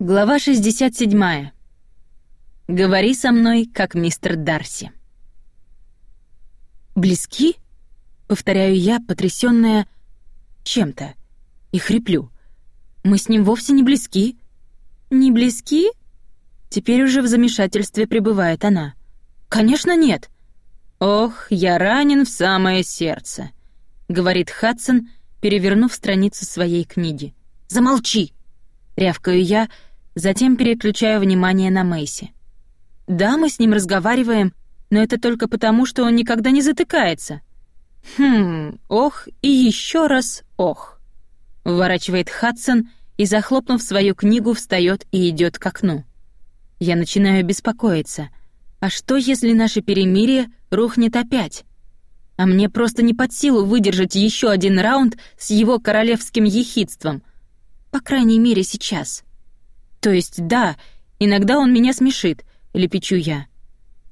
Глава 67. Говори со мной, как мистер Дарси. Близки? Повторяю я, потрясённая чем-то, и хриплю. Мы с ним вовсе не близки. Не близки? Теперь уже в замешательстве пребывает она. Конечно, нет. Ох, я ранен в самое сердце, говорит Хадсон, перевернув страницу своей книги. Замолчи, рявкаю я, Затем переключаю внимание на Мэйси. Да, мы с ним разговариваем, но это только потому, что он никогда не затыкается. Хм, ох и еще раз ох. Вворачивает Хадсон и, захлопнув свою книгу, встает и идет к окну. Я начинаю беспокоиться. А что, если наше перемирие рухнет опять? А мне просто не под силу выдержать еще один раунд с его королевским ехидством. По крайней мере, сейчас. То есть, да, иногда он меня смешит, лепечу я.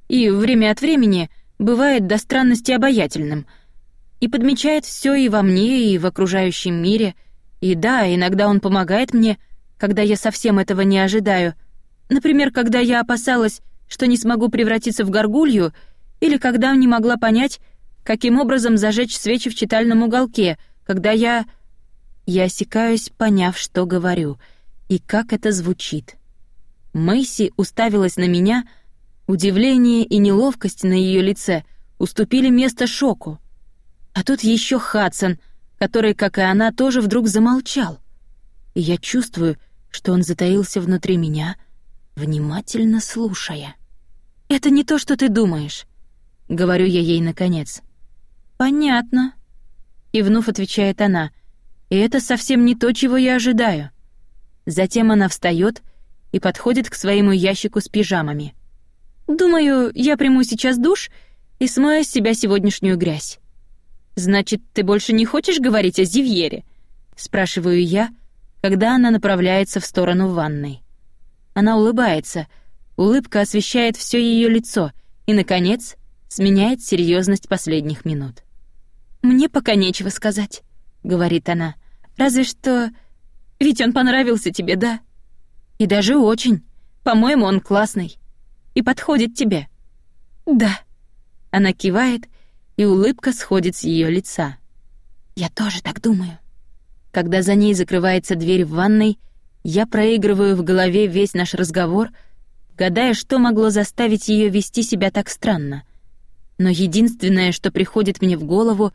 И время от времени бывает до странности обаятельным. И подмечает все и во мне, и в окружающем мире. И да, иногда он помогает мне, когда я совсем этого не ожидаю. Например, когда я опасалась, что не смогу превратиться в горгулью, или когда не могла понять, каким образом зажечь свечи в читальном уголке, когда я... Я осекаюсь, поняв, что говорю — и как это звучит. Мэйси уставилась на меня, удивление и неловкость на ее лице уступили место шоку. А тут еще Хадсон, который, как и она, тоже вдруг замолчал. И я чувствую, что он затаился внутри меня, внимательно слушая. «Это не то, что ты думаешь», — говорю я ей наконец. «Понятно», — И вновь отвечает она, «и это совсем не то, чего я ожидаю». Затем она встает и подходит к своему ящику с пижамами. «Думаю, я приму сейчас душ и смою с себя сегодняшнюю грязь». «Значит, ты больше не хочешь говорить о Зивьере?» — спрашиваю я, когда она направляется в сторону ванной. Она улыбается, улыбка освещает все ее лицо и, наконец, сменяет серьезность последних минут. «Мне пока нечего сказать», — говорит она, — «разве что ведь он понравился тебе, да? И даже очень. По-моему, он классный. И подходит тебе. Да. Она кивает, и улыбка сходит с ее лица. Я тоже так думаю. Когда за ней закрывается дверь в ванной, я проигрываю в голове весь наш разговор, гадая, что могло заставить ее вести себя так странно. Но единственное, что приходит мне в голову,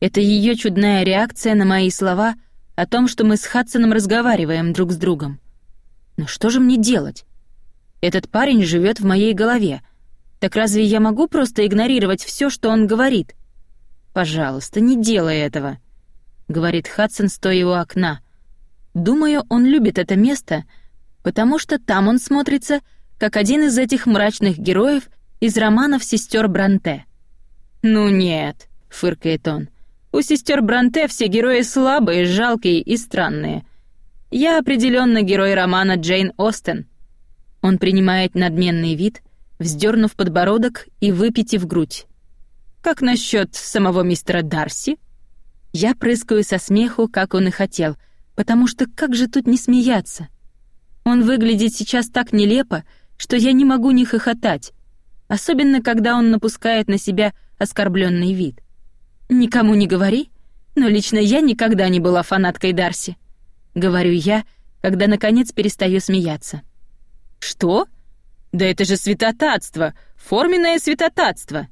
это ее чудная реакция на мои слова — о том, что мы с Хадсоном разговариваем друг с другом. Но что же мне делать? Этот парень живет в моей голове. Так разве я могу просто игнорировать все, что он говорит? Пожалуйста, не делай этого, говорит Хадсон, стоя у окна. Думаю, он любит это место, потому что там он смотрится как один из этих мрачных героев из романов сестер Бранте. Ну нет, фыркает он. У сестер Бранте все герои слабые, жалкие и странные. Я определенно герой романа Джейн Остен. Он принимает надменный вид, вздернув подбородок и выпитив грудь. Как насчет самого мистера Дарси? Я прыскаю со смеху, как он и хотел, потому что как же тут не смеяться? Он выглядит сейчас так нелепо, что я не могу не хохотать, особенно когда он напускает на себя оскорбленный вид. «Никому не говори, но лично я никогда не была фанаткой Дарси», — говорю я, когда наконец перестаю смеяться. «Что? Да это же святотатство, форменное святотатство!»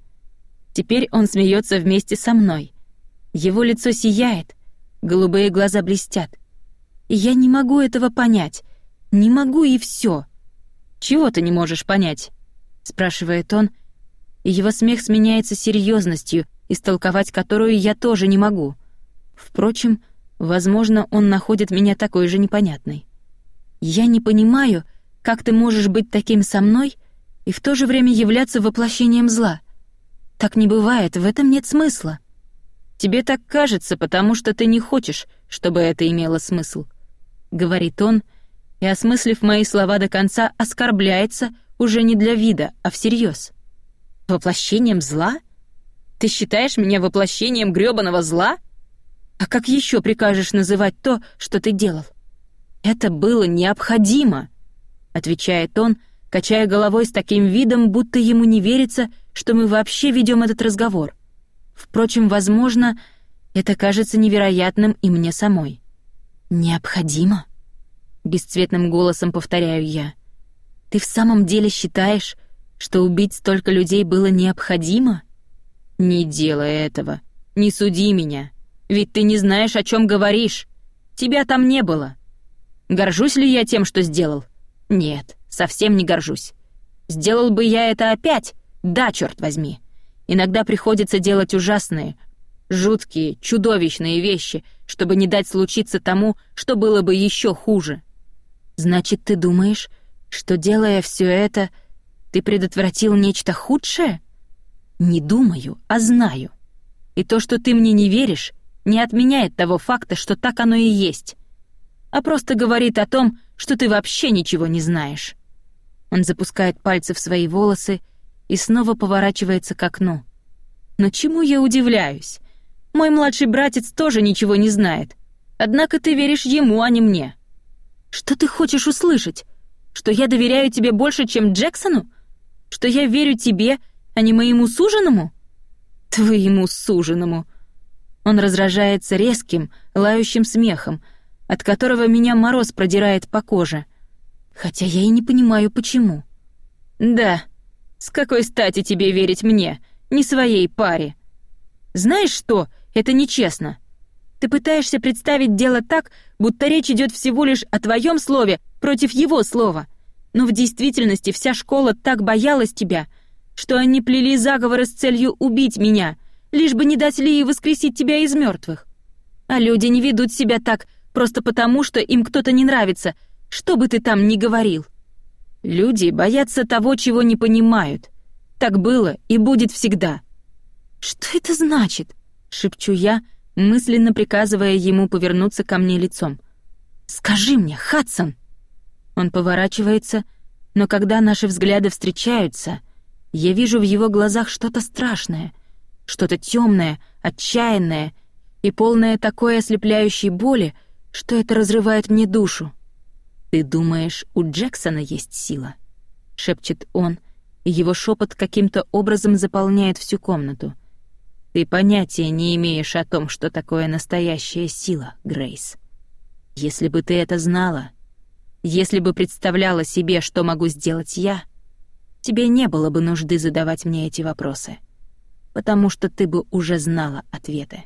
Теперь он смеется вместе со мной. Его лицо сияет, голубые глаза блестят. Я не могу этого понять. Не могу и все. «Чего ты не можешь понять?» — спрашивает он, и его смех сменяется серьезностью, истолковать которую я тоже не могу. Впрочем, возможно, он находит меня такой же непонятной. Я не понимаю, как ты можешь быть таким со мной и в то же время являться воплощением зла. Так не бывает, в этом нет смысла. Тебе так кажется, потому что ты не хочешь, чтобы это имело смысл, говорит он, и осмыслив мои слова до конца, оскорбляется уже не для вида, а всерьез. Воплощением зла? Ты считаешь меня воплощением грёбаного зла? А как еще прикажешь называть то, что ты делал? Это было необходимо, отвечает он, качая головой с таким видом, будто ему не верится, что мы вообще ведем этот разговор. Впрочем, возможно, это кажется невероятным и мне самой. Необходимо? Бесцветным голосом повторяю я. Ты в самом деле считаешь, что убить столько людей было необходимо? Не делай этого. Не суди меня. Ведь ты не знаешь, о чем говоришь. Тебя там не было. Горжусь ли я тем, что сделал? Нет, совсем не горжусь. Сделал бы я это опять? Да, черт возьми. Иногда приходится делать ужасные, жуткие, чудовищные вещи, чтобы не дать случиться тому, что было бы еще хуже. Значит, ты думаешь, что делая все это, ты предотвратил нечто худшее? Не думаю, а знаю. И то, что ты мне не веришь, не отменяет того факта, что так оно и есть, а просто говорит о том, что ты вообще ничего не знаешь. Он запускает пальцы в свои волосы и снова поворачивается к окну. Но чему я удивляюсь? Мой младший братец тоже ничего не знает. Однако ты веришь ему, а не мне. Что ты хочешь услышать? Что я доверяю тебе больше, чем Джексону? Что я верю тебе, а не моему суженому? Твоему суженому. Он разражается резким, лающим смехом, от которого меня мороз продирает по коже. Хотя я и не понимаю, почему. Да, с какой стати тебе верить мне, не своей паре? Знаешь что, это нечестно. Ты пытаешься представить дело так, будто речь идет всего лишь о твоем слове против его слова. Но в действительности вся школа так боялась тебя, что они плели заговоры с целью убить меня, лишь бы не дать Лии воскресить тебя из мертвых. А люди не ведут себя так просто потому, что им кто-то не нравится, что бы ты там ни говорил. Люди боятся того, чего не понимают. Так было и будет всегда. Что это значит? шепчу я, мысленно приказывая ему повернуться ко мне лицом. «Скажи мне, Хадсон!» Он поворачивается, но когда наши взгляды встречаются, я вижу в его глазах что-то страшное, что-то темное, отчаянное и полное такой ослепляющей боли, что это разрывает мне душу. «Ты думаешь, у Джексона есть сила?» — шепчет он, и его шепот каким-то образом заполняет всю комнату — ты понятия не имеешь о том, что такое настоящая сила, Грейс. Если бы ты это знала, если бы представляла себе, что могу сделать я, тебе не было бы нужды задавать мне эти вопросы, потому что ты бы уже знала ответы.